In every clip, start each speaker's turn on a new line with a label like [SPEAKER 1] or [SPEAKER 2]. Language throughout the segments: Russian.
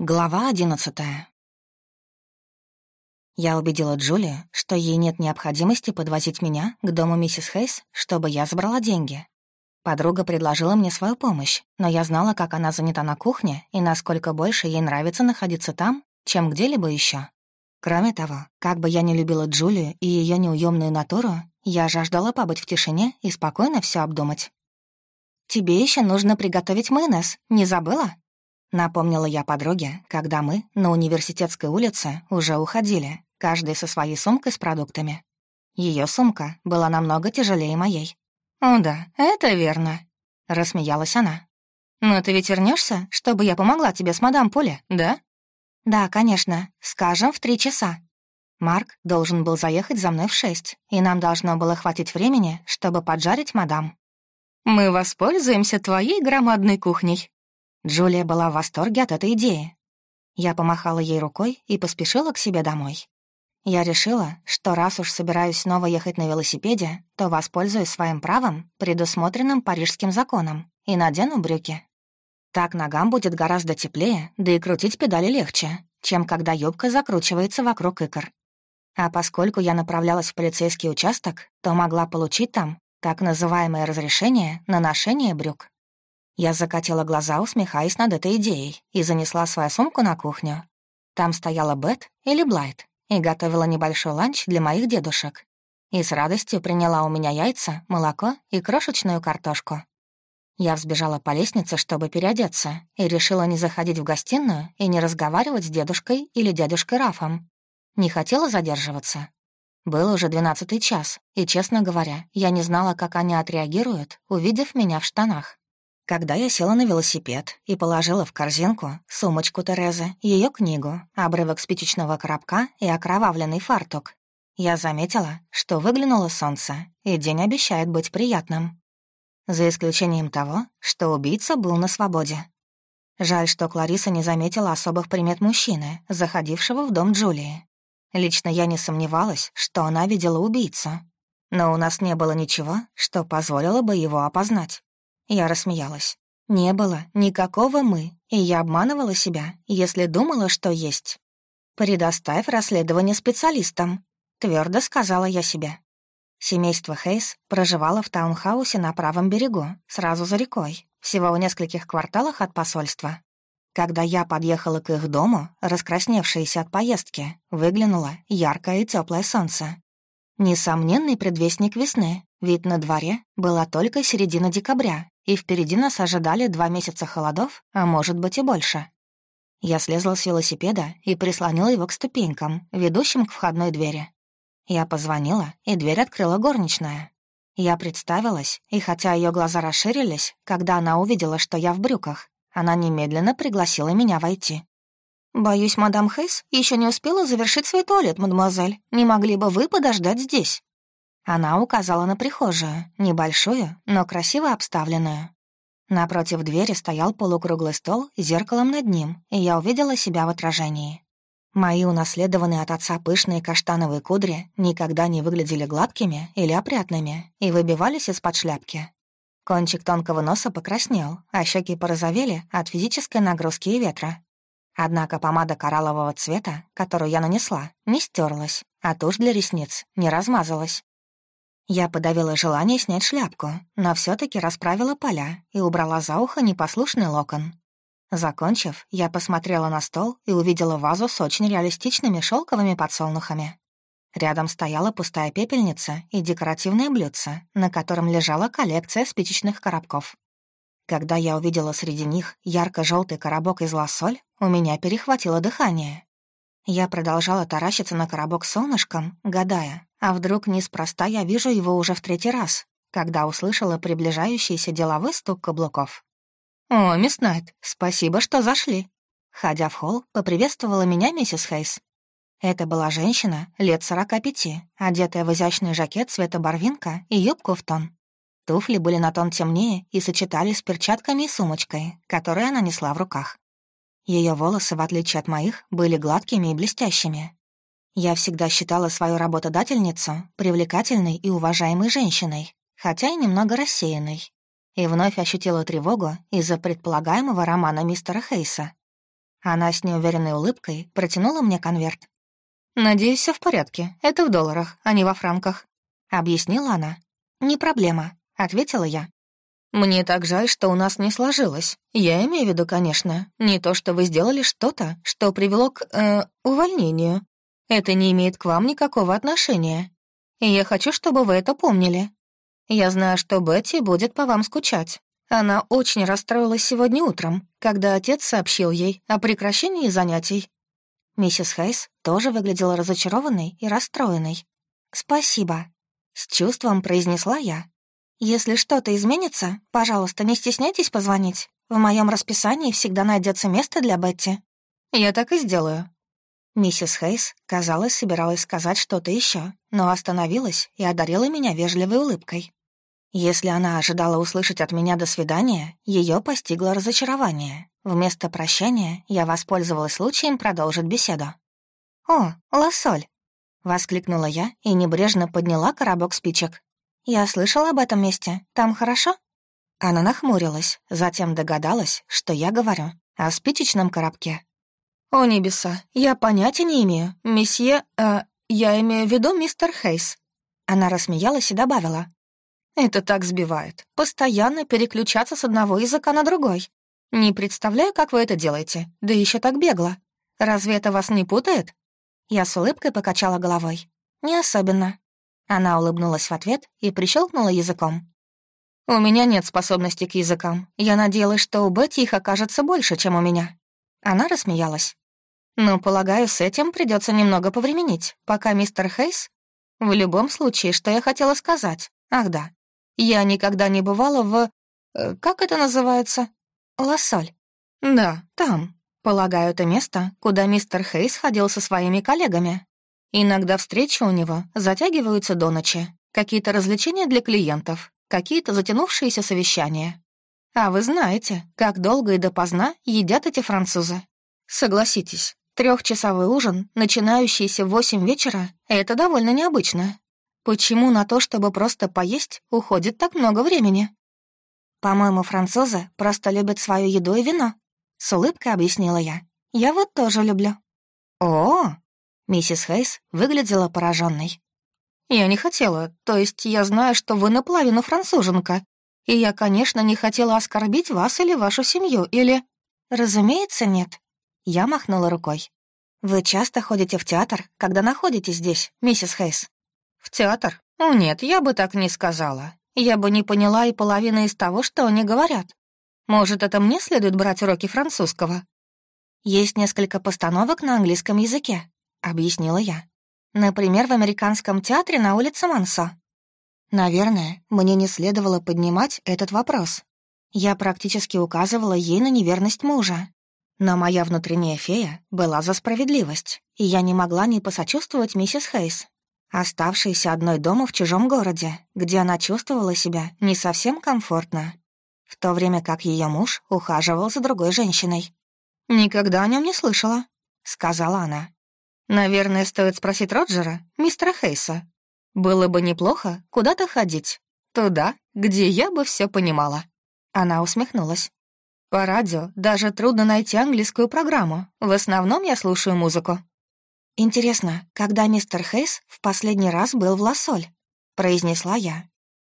[SPEAKER 1] Глава одиннадцатая. Я убедила Джулию, что ей нет необходимости подвозить меня к дому миссис Хейс, чтобы я забрала деньги. Подруга предложила мне свою помощь, но я знала, как она занята на кухне и насколько больше ей нравится находиться там, чем где-либо еще. Кроме того, как бы я не любила Джулию и ее неуемную натуру, я жаждала побыть в тишине и спокойно все обдумать. «Тебе еще нужно приготовить майонез, не забыла?» Напомнила я подруге, когда мы на университетской улице уже уходили, каждый со своей сумкой с продуктами. Ее сумка была намного тяжелее моей. «О да, это верно», — рассмеялась она. «Но ты ведь вернешься, чтобы я помогла тебе с мадам Поле, да?» «Да, конечно. Скажем, в три часа. Марк должен был заехать за мной в шесть, и нам должно было хватить времени, чтобы поджарить мадам». «Мы воспользуемся твоей громадной кухней», Джулия была в восторге от этой идеи. Я помахала ей рукой и поспешила к себе домой. Я решила, что раз уж собираюсь снова ехать на велосипеде, то воспользуюсь своим правом, предусмотренным парижским законом, и надену брюки. Так ногам будет гораздо теплее, да и крутить педали легче, чем когда юбка закручивается вокруг икр. А поскольку я направлялась в полицейский участок, то могла получить там так называемое разрешение на ношение брюк. Я закатила глаза, усмехаясь над этой идеей, и занесла свою сумку на кухню. Там стояла Бет или Блайт и готовила небольшой ланч для моих дедушек. И с радостью приняла у меня яйца, молоко и крошечную картошку. Я взбежала по лестнице, чтобы переодеться, и решила не заходить в гостиную и не разговаривать с дедушкой или дядюшкой Рафом. Не хотела задерживаться. Был уже двенадцатый час, и, честно говоря, я не знала, как они отреагируют, увидев меня в штанах. Когда я села на велосипед и положила в корзинку сумочку Терезы, ее книгу, обрывок спичечного коробка и окровавленный фартук, я заметила, что выглянуло солнце, и день обещает быть приятным. За исключением того, что убийца был на свободе. Жаль, что Клариса не заметила особых примет мужчины, заходившего в дом Джулии. Лично я не сомневалась, что она видела убийцу. Но у нас не было ничего, что позволило бы его опознать. Я рассмеялась. Не было никакого «мы», и я обманывала себя, если думала, что есть. «Предоставь расследование специалистам», — твердо сказала я себе. Семейство Хейс проживало в таунхаусе на правом берегу, сразу за рекой, всего в нескольких кварталах от посольства. Когда я подъехала к их дому, раскрасневшаяся от поездки, выглянуло яркое и теплое солнце. Несомненный предвестник весны, ведь на дворе была только середина декабря, и впереди нас ожидали два месяца холодов, а может быть и больше. Я слезла с велосипеда и прислонила его к ступенькам, ведущим к входной двери. Я позвонила, и дверь открыла горничная. Я представилась, и хотя ее глаза расширились, когда она увидела, что я в брюках, она немедленно пригласила меня войти. «Боюсь, мадам Хейс еще не успела завершить свой туалет, мадемуазель. Не могли бы вы подождать здесь?» Она указала на прихожую, небольшую, но красиво обставленную. Напротив двери стоял полукруглый стол с зеркалом над ним, и я увидела себя в отражении. Мои унаследованные от отца пышные каштановые кудри никогда не выглядели гладкими или опрятными и выбивались из-под шляпки. Кончик тонкого носа покраснел, а щеки порозовели от физической нагрузки и ветра. Однако помада кораллового цвета, которую я нанесла, не стерлась, а тушь для ресниц не размазалась. Я подавила желание снять шляпку, но все таки расправила поля и убрала за ухо непослушный локон. Закончив, я посмотрела на стол и увидела вазу с очень реалистичными шелковыми подсолнухами. Рядом стояла пустая пепельница и декоративное блюдце, на котором лежала коллекция спичечных коробков. Когда я увидела среди них ярко желтый коробок из лосоль, у меня перехватило дыхание. Я продолжала таращиться на коробок солнышком, гадая, а вдруг неспроста я вижу его уже в третий раз, когда услышала приближающийся деловой стук каблуков. «О, мисс Найт, спасибо, что зашли». Ходя в холл, поприветствовала меня миссис Хейс. Это была женщина лет сорока пяти, одетая в изящный жакет цвета барвинка и юбку в тон. Туфли были на тон темнее и сочетались с перчатками и сумочкой, которую она несла в руках. Ее волосы, в отличие от моих, были гладкими и блестящими, я всегда считала свою работодательницу привлекательной и уважаемой женщиной, хотя и немного рассеянной. И вновь ощутила тревогу из-за предполагаемого романа мистера Хейса. Она с неуверенной улыбкой протянула мне конверт. «Надеюсь, все в порядке. Это в долларах, а не во франках», — объяснила она. «Не проблема», — ответила я. «Мне так жаль, что у нас не сложилось. Я имею в виду, конечно, не то, что вы сделали что-то, что привело к, э, увольнению. Это не имеет к вам никакого отношения. И я хочу, чтобы вы это помнили. Я знаю, что Бетти будет по вам скучать. Она очень расстроилась сегодня утром, когда отец сообщил ей о прекращении занятий. Миссис Хейс тоже выглядела разочарованной и расстроенной. «Спасибо», — с чувством произнесла я. «Если что-то изменится, пожалуйста, не стесняйтесь позвонить. В моем расписании всегда найдется место для Бетти». «Я так и сделаю». Миссис Хейс, казалось, собиралась сказать что-то еще, но остановилась и одарила меня вежливой улыбкой. Если она ожидала услышать от меня «до свидания», ее постигло разочарование. Вместо прощания я воспользовалась случаем продолжить беседу. «О, лосоль!» — воскликнула я и небрежно подняла коробок спичек. «Я слышала об этом месте. Там хорошо?» Она нахмурилась, затем догадалась, что я говорю о спичечном коробке. «О, небеса, я понятия не имею. Месье... Э, я имею в виду мистер Хейс». Она рассмеялась и добавила. Это так сбивает. Постоянно переключаться с одного языка на другой. Не представляю, как вы это делаете, да еще так бегло. Разве это вас не путает?» Я с улыбкой покачала головой. «Не особенно». Она улыбнулась в ответ и прищелкнула языком. «У меня нет способности к языкам. Я надеялась, что у Бетти их окажется больше, чем у меня». Она рассмеялась. «Ну, полагаю, с этим придется немного повременить, пока мистер Хейс...» «В любом случае, что я хотела сказать? Ах да, я никогда не бывала в... Э, как это называется? Лассоль. Да, там. Полагаю, это место, куда мистер Хейс ходил со своими коллегами. Иногда встречи у него затягиваются до ночи. Какие-то развлечения для клиентов, какие-то затянувшиеся совещания. А вы знаете, как долго и допоздна едят эти французы. Согласитесь, трехчасовой ужин, начинающийся в восемь вечера, это довольно необычно. Почему на то, чтобы просто поесть, уходит так много времени? По-моему, французы просто любят свою еду и вино. С улыбкой объяснила я. Я вот тоже люблю. О, миссис Хейс выглядела пораженной. Я не хотела, то есть я знаю, что вы наполовину француженка, и я, конечно, не хотела оскорбить вас или вашу семью, или... Разумеется, нет. Я махнула рукой. Вы часто ходите в театр, когда находитесь здесь, миссис Хейс? «В театр? О, нет, я бы так не сказала. Я бы не поняла и половины из того, что они говорят. Может, это мне следует брать уроки французского?» «Есть несколько постановок на английском языке», — объяснила я. «Например, в американском театре на улице Мансо». Наверное, мне не следовало поднимать этот вопрос. Я практически указывала ей на неверность мужа. Но моя внутренняя фея была за справедливость, и я не могла не посочувствовать миссис Хейс, оставшейся одной дома в чужом городе, где она чувствовала себя не совсем комфортно, в то время как ее муж ухаживал за другой женщиной. «Никогда о нем не слышала», — сказала она. «Наверное, стоит спросить Роджера, мистера Хейса. Было бы неплохо куда-то ходить. Туда, где я бы все понимала». Она усмехнулась. «По радио даже трудно найти английскую программу. В основном я слушаю музыку». «Интересно, когда мистер Хейс в последний раз был в Лассоль?» — произнесла я.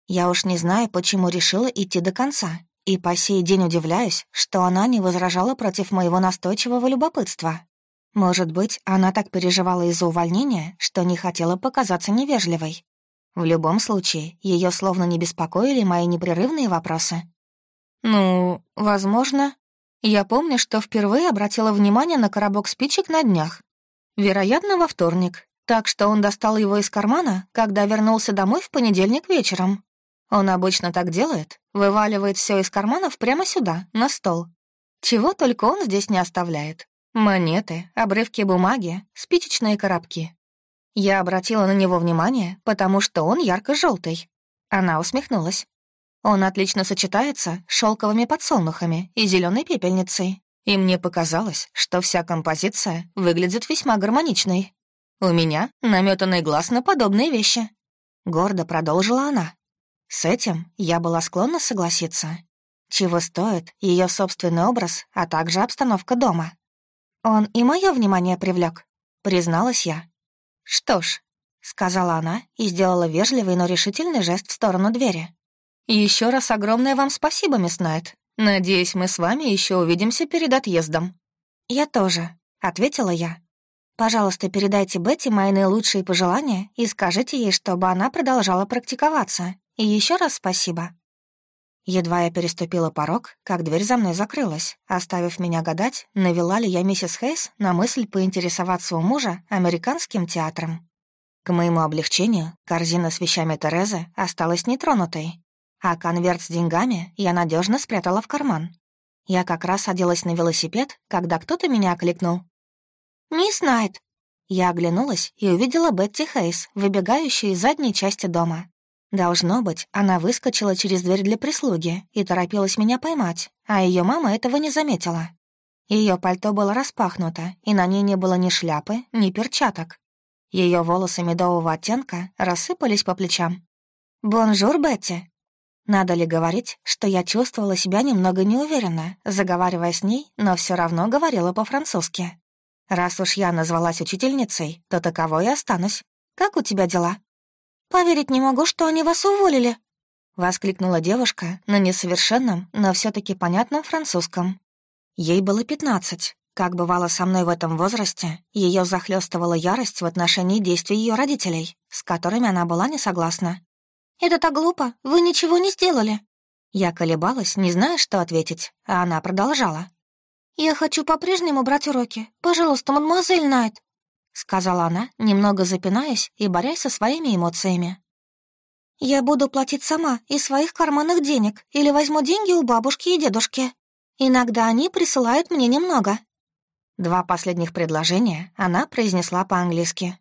[SPEAKER 1] Я уж не знаю, почему решила идти до конца, и по сей день удивляюсь, что она не возражала против моего настойчивого любопытства. Может быть, она так переживала из-за увольнения, что не хотела показаться невежливой. В любом случае, ее словно не беспокоили мои непрерывные вопросы. «Ну, возможно. Я помню, что впервые обратила внимание на коробок спичек на днях, Вероятно, во вторник, так что он достал его из кармана, когда вернулся домой в понедельник вечером. Он обычно так делает, вываливает все из карманов прямо сюда, на стол. Чего только он здесь не оставляет. Монеты, обрывки бумаги, спичечные коробки. Я обратила на него внимание, потому что он ярко желтый Она усмехнулась. Он отлично сочетается с шелковыми подсолнухами и зеленой пепельницей и мне показалось, что вся композиция выглядит весьма гармоничной. У меня наметанный глаз на подобные вещи. Гордо продолжила она. С этим я была склонна согласиться. Чего стоит ее собственный образ, а также обстановка дома. Он и мое внимание привлек, призналась я. «Что ж», — сказала она и сделала вежливый, но решительный жест в сторону двери. Еще раз огромное вам спасибо, мисс Найт. Надеюсь, мы с вами еще увидимся перед отъездом». «Я тоже», — ответила я. «Пожалуйста, передайте Бетти мои наилучшие пожелания и скажите ей, чтобы она продолжала практиковаться. И еще раз спасибо». Едва я переступила порог, как дверь за мной закрылась, оставив меня гадать, навела ли я миссис Хейс на мысль поинтересоваться у мужа американским театром. К моему облегчению, корзина с вещами Терезы осталась нетронутой, а конверт с деньгами я надежно спрятала в карман. Я как раз садилась на велосипед, когда кто-то меня окликнул. «Мисс Найт!» Я оглянулась и увидела Бетти Хейс, выбегающую из задней части дома. Должно быть, она выскочила через дверь для прислуги и торопилась меня поймать, а ее мама этого не заметила. Ее пальто было распахнуто, и на ней не было ни шляпы, ни перчаток. Ее волосы медового оттенка рассыпались по плечам. «Bonjour, Бетти!» Надо ли говорить, что я чувствовала себя немного неуверенно, заговаривая с ней, но все равно говорила по-французски. Раз уж я назвалась учительницей, то таковой и останусь. Как у тебя дела? «Поверить не могу, что они вас уволили», — воскликнула девушка на несовершенном, но все таки понятном французском. Ей было пятнадцать. Как бывало со мной в этом возрасте, ее захлестывала ярость в отношении действий ее родителей, с которыми она была не согласна. «Это так глупо, вы ничего не сделали». Я колебалась, не зная, что ответить, а она продолжала. «Я хочу по-прежнему брать уроки. Пожалуйста, мадемуазель Найт, — сказала она, немного запинаясь и борясь со своими эмоциями. «Я буду платить сама из своих карманных денег или возьму деньги у бабушки и дедушки. Иногда они присылают мне немного». Два последних предложения она произнесла по-английски.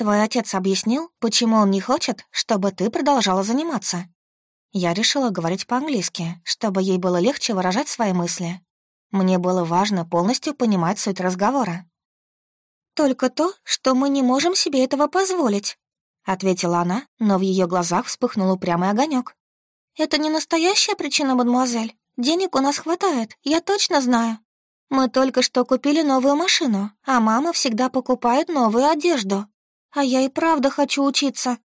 [SPEAKER 1] «Твой отец объяснил, почему он не хочет, чтобы ты продолжала заниматься?» Я решила говорить по-английски, чтобы ей было легче выражать свои мысли. Мне было важно полностью понимать суть разговора, «Только то, что мы не можем себе этого позволить», — ответила она, но в ее глазах вспыхнул упрямый огонек. «Это не настоящая причина, мадемуазель. Денег у нас хватает, я точно знаю. Мы только что купили новую машину, а мама всегда покупает новую одежду. А я и правда хочу учиться».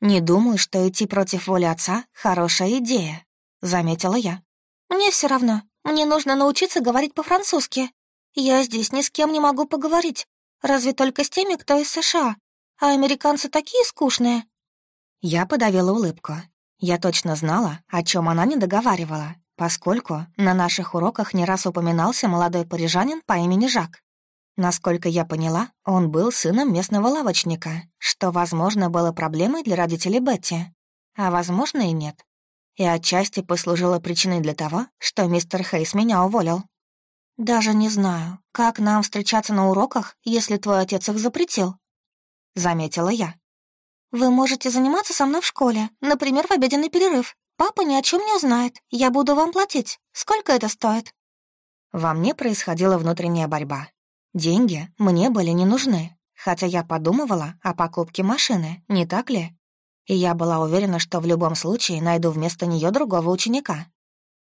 [SPEAKER 1] «Не думаю, что идти против воли отца — хорошая идея», — заметила я. «Мне все равно. Мне нужно научиться говорить по-французски. Я здесь ни с кем не могу поговорить. Разве только с теми, кто из США. А американцы такие скучные». Я подавила улыбку. Я точно знала, о чем она не договаривала, поскольку на наших уроках не раз упоминался молодой парижанин по имени Жак. Насколько я поняла, он был сыном местного лавочника, что, возможно, было проблемой для родителей Бетти, а, возможно, и нет. И отчасти послужило причиной для того, что мистер Хейс меня уволил. «Даже не знаю, как нам встречаться на уроках, если твой отец их запретил?» — заметила я. «Вы можете заниматься со мной в школе, например, в обеденный перерыв. Папа ни о чем не узнает, я буду вам платить. Сколько это стоит?» Во мне происходила внутренняя борьба. Деньги мне были не нужны, хотя я подумывала о покупке машины, не так ли? И я была уверена, что в любом случае найду вместо нее другого ученика,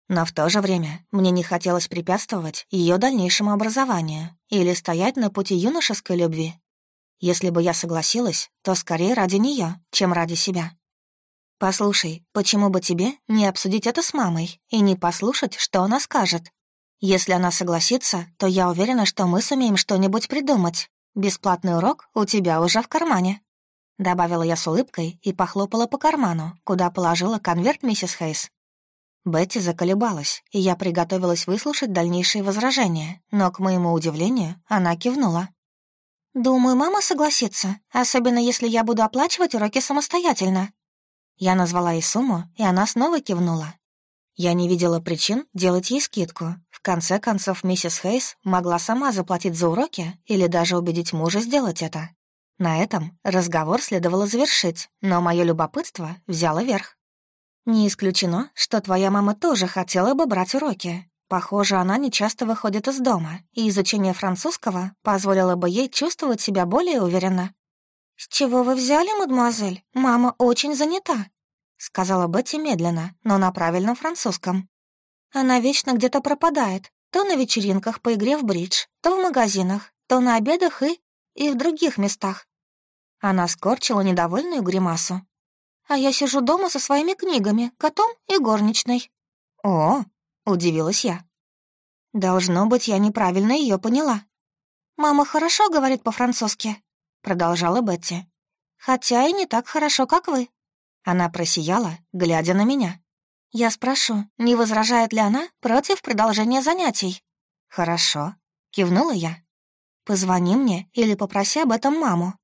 [SPEAKER 1] но в то же время мне не хотелось препятствовать ее дальнейшему образованию или стоять на пути юношеской любви. Если бы я согласилась, то скорее ради нее, чем ради себя. «Послушай, почему бы тебе не обсудить это с мамой и не послушать, что она скажет? Если она согласится, то я уверена, что мы сумеем что-нибудь придумать. Бесплатный урок у тебя уже в кармане». Добавила я с улыбкой и похлопала по карману, куда положила конверт миссис Хейс. Бетти заколебалась, и я приготовилась выслушать дальнейшие возражения, но, к моему удивлению, она кивнула. «Думаю, мама согласится, особенно если я буду оплачивать уроки самостоятельно». Я назвала ей сумму, и она снова кивнула. Я не видела причин делать ей скидку. В конце концов, миссис Хейс могла сама заплатить за уроки или даже убедить мужа сделать это. На этом разговор следовало завершить, но мое любопытство взяло верх. «Не исключено, что твоя мама тоже хотела бы брать уроки. Похоже, она не часто выходит из дома, и изучение французского позволило бы ей чувствовать себя более уверенно». «С чего вы взяли, мадемуазель? Мама очень занята», — сказала Бетти медленно, но на правильном французском. «Она вечно где-то пропадает. То на вечеринках по игре в бридж, то в магазинах, то на обедах и... и в других местах. Она скорчила недовольную гримасу. А я сижу дома со своими книгами, котом и горничной. «О!» — удивилась я. «Должно быть, я неправильно ее поняла». «Мама хорошо говорит по-французски», — продолжала Бетти. «Хотя и не так хорошо, как вы». Она просияла, глядя на меня. «Я спрошу, не возражает ли она против продолжения занятий?» «Хорошо», — кивнула я. «Позвони мне или попроси об этом маму».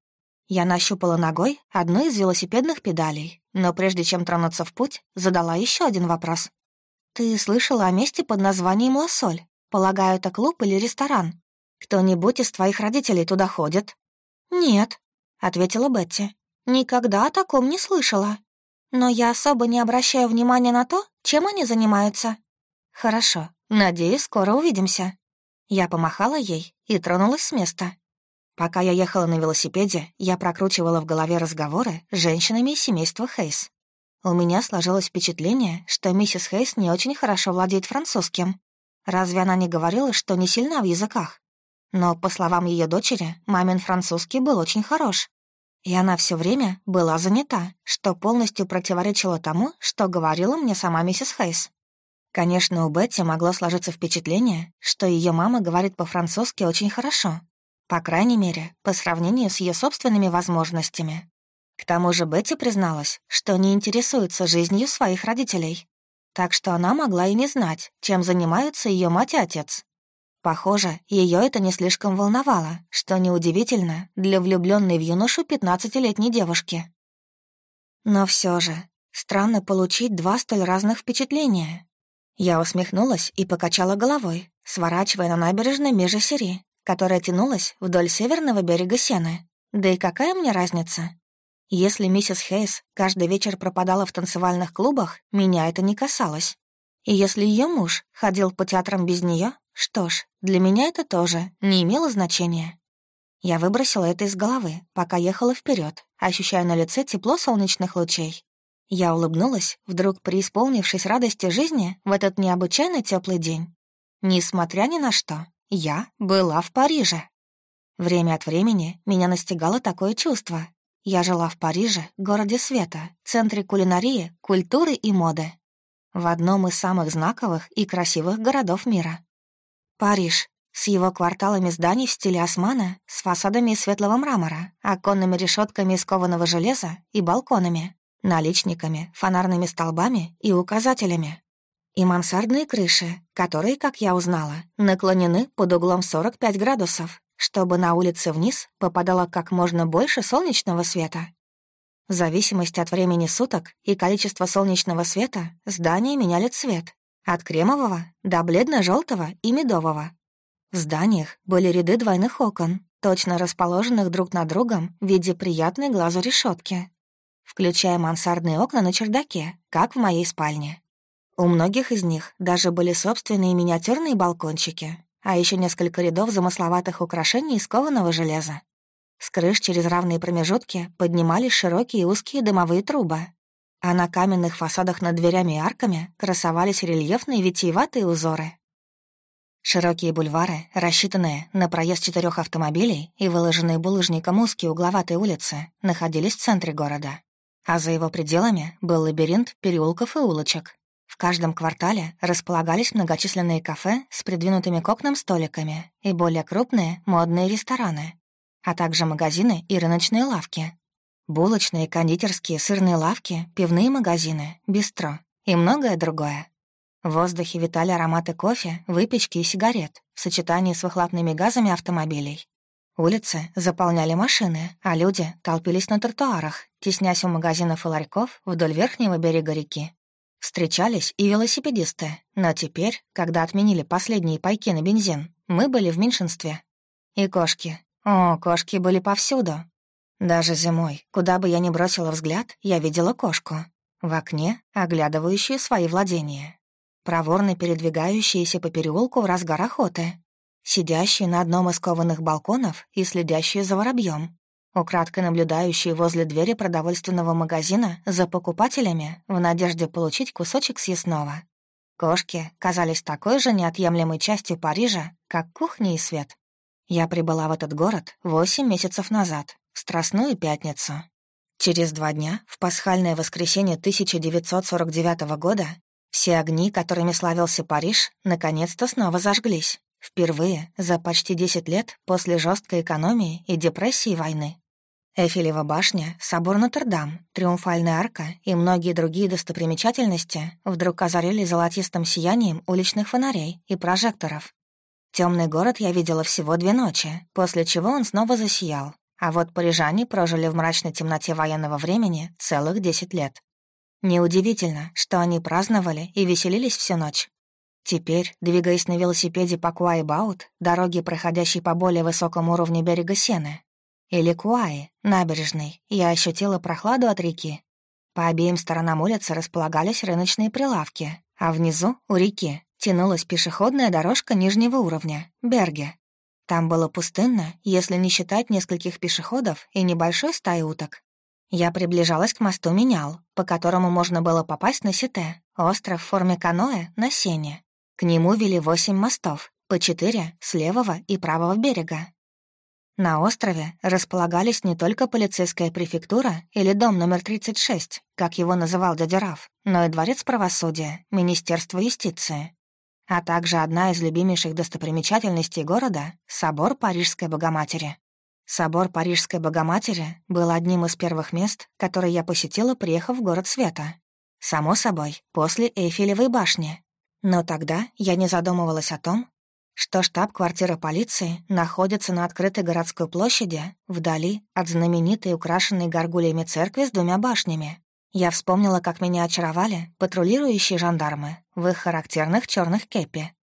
[SPEAKER 1] Я нащупала ногой одну из велосипедных педалей, но прежде чем тронуться в путь, задала еще один вопрос. «Ты слышала о месте под названием Лосоль? Полагаю, это клуб или ресторан? Кто-нибудь из твоих родителей туда ходит?» «Нет», — ответила Бетти. «Никогда о таком не слышала. Но я особо не обращаю внимания на то, чем они занимаются». «Хорошо. Надеюсь, скоро увидимся». Я помахала ей и тронулась с места. Пока я ехала на велосипеде, я прокручивала в голове разговоры с женщинами из семейства Хейс. У меня сложилось впечатление, что миссис Хейс не очень хорошо владеет французским. Разве она не говорила, что не сильна в языках? Но, по словам ее дочери, мамин французский был очень хорош. И она все время была занята, что полностью противоречило тому, что говорила мне сама миссис Хейс. Конечно, у Бетти могло сложиться впечатление, что ее мама говорит по-французски очень хорошо, по крайней мере, по сравнению с ее собственными возможностями. К тому же Бетти призналась, что не интересуется жизнью своих родителей. Так что она могла и не знать, чем занимаются ее мать и отец. Похоже, ее это не слишком волновало, что неудивительно для влюбленной в юношу 15-летней девушки. Но все же, странно получить два столь разных впечатления. Я усмехнулась и покачала головой, сворачивая на набережной Межесери, которая тянулась вдоль северного берега Сены. Да и какая мне разница? Если миссис Хейс каждый вечер пропадала в танцевальных клубах, меня это не касалось. И если ее муж ходил по театрам без нее, что ж, для меня это тоже не имело значения. Я выбросила это из головы, пока ехала вперед, ощущая на лице тепло солнечных лучей. Я улыбнулась, вдруг преисполнившись радости жизни в этот необычайно теплый день. Несмотря ни на что, я была в Париже. Время от времени меня настигало такое чувство. Я жила в Париже, городе света, центре кулинарии, культуры и моды. В одном из самых знаковых и красивых городов мира. Париж с его кварталами зданий в стиле османа, с фасадами из светлого мрамора, оконными решетками из кованого железа и балконами, наличниками, фонарными столбами и указателями и мансардные крыши, которые, как я узнала, наклонены под углом 45 градусов, чтобы на улице вниз попадало как можно больше солнечного света. В зависимости от времени суток и количества солнечного света здания меняли цвет от кремового до бледно желтого и медового. В зданиях были ряды двойных окон, точно расположенных друг над другом в виде приятной глазу решетки, включая мансардные окна на чердаке, как в моей спальне. У многих из них даже были собственные миниатюрные балкончики, а еще несколько рядов замысловатых украшений из кованого железа. С крыш через равные промежутки поднимались широкие узкие дымовые трубы, а на каменных фасадах над дверями и арками красовались рельефные витиеватые узоры. Широкие бульвары, рассчитанные на проезд четырех автомобилей и выложенные булыжником узкие угловатые улицы, находились в центре города. А за его пределами был лабиринт переулков и улочек, в каждом квартале располагались многочисленные кафе с придвинутыми к окнам столиками и более крупные модные рестораны, а также магазины и рыночные лавки. Булочные, кондитерские, сырные лавки, пивные магазины, бистро и многое другое. В воздухе витали ароматы кофе, выпечки и сигарет в сочетании с выхлопными газами автомобилей. Улицы заполняли машины, а люди толпились на тротуарах, теснясь у магазинов и ларьков вдоль верхнего берега реки. Встречались и велосипедисты, но теперь, когда отменили последние пайки на бензин, мы были в меньшинстве. И кошки. О, кошки были повсюду. Даже зимой, куда бы я ни бросила взгляд, я видела кошку. В окне, оглядывающую свои владения. Проворно передвигающиеся по переулку в разгар охоты. Сидящие на одном из кованых балконов и следящие за воробьем украдкой наблюдающие возле двери продовольственного магазина за покупателями в надежде получить кусочек съестного. Кошки казались такой же неотъемлемой частью Парижа, как кухня и свет. Я прибыла в этот город восемь месяцев назад, Страстную Пятницу. Через два дня, в пасхальное воскресенье 1949 года, все огни, которыми славился Париж, наконец-то снова зажглись. Впервые за почти 10 лет после жесткой экономии и депрессии войны. Эфелева башня, собор Нотр-Дам, Триумфальная арка и многие другие достопримечательности вдруг озарили золотистым сиянием уличных фонарей и прожекторов. Темный город я видела всего две ночи, после чего он снова засиял. А вот парижане прожили в мрачной темноте военного времени целых 10 лет. Неудивительно, что они праздновали и веселились всю ночь. Теперь, двигаясь на велосипеде по quai haut, дороге, проходящей по более высокому уровню берега Сены, или quai, набережной, я ощутила прохладу от реки. По обеим сторонам улицы располагались рыночные прилавки, а внизу, у реки, тянулась пешеходная дорожка нижнего уровня, berge. Там было пустынно, если не считать нескольких пешеходов и небольшой стаи уток. Я приближалась к мосту Менял, по которому можно было попасть на Сите, остров в форме каноэ на Сене. К нему вели восемь мостов, по четыре с левого и правого берега. На острове располагались не только полицейская префектура или дом номер 36, как его называл дядя Раф, но и дворец правосудия, Министерство юстиции, а также одна из любимейших достопримечательностей города — собор Парижской Богоматери. Собор Парижской Богоматери был одним из первых мест, которые я посетила, приехав в город Света. Само собой, после Эйфелевой башни. Но тогда я не задумывалась о том, что штаб-квартира полиции находится на открытой городской площади, вдали от знаменитой украшенной горгульями церкви с двумя башнями. Я вспомнила, как меня очаровали патрулирующие жандармы в их характерных черных кепи.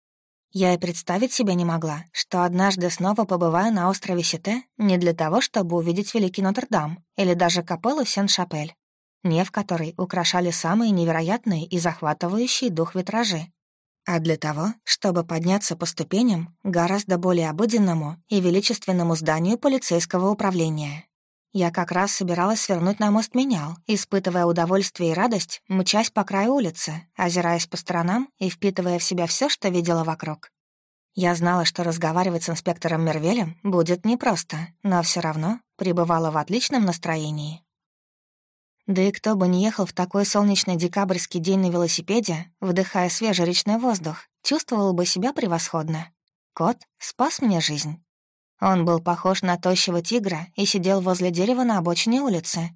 [SPEAKER 1] Я и представить себе не могла, что однажды снова побываю на острове Сите не для того, чтобы увидеть Великий Нотр-Дам или даже капеллу Сен-Шапель, не в которой украшали самые невероятные и захватывающие дух витражи, а для того, чтобы подняться по ступеням гораздо более обыденному и величественному зданию полицейского управления. Я как раз собиралась свернуть на мост Менял, испытывая удовольствие и радость, мчась по краю улицы, озираясь по сторонам и впитывая в себя все, что видела вокруг. Я знала, что разговаривать с инспектором Мервелем будет непросто, но все равно пребывала в отличном настроении. Да и кто бы не ехал в такой солнечный декабрьский день на велосипеде, вдыхая свежий речной воздух, чувствовал бы себя превосходно. Кот спас мне жизнь. Он был похож на тощего тигра и сидел возле дерева на обочине улицы.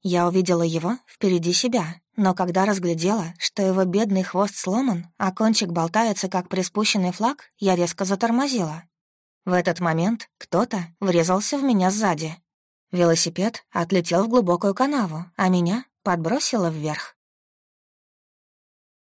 [SPEAKER 1] Я увидела его впереди себя, но когда разглядела, что его бедный хвост сломан, а кончик болтается, как приспущенный флаг, я резко затормозила. В этот момент кто-то врезался в меня сзади. Велосипед отлетел в глубокую канаву, а меня подбросило вверх.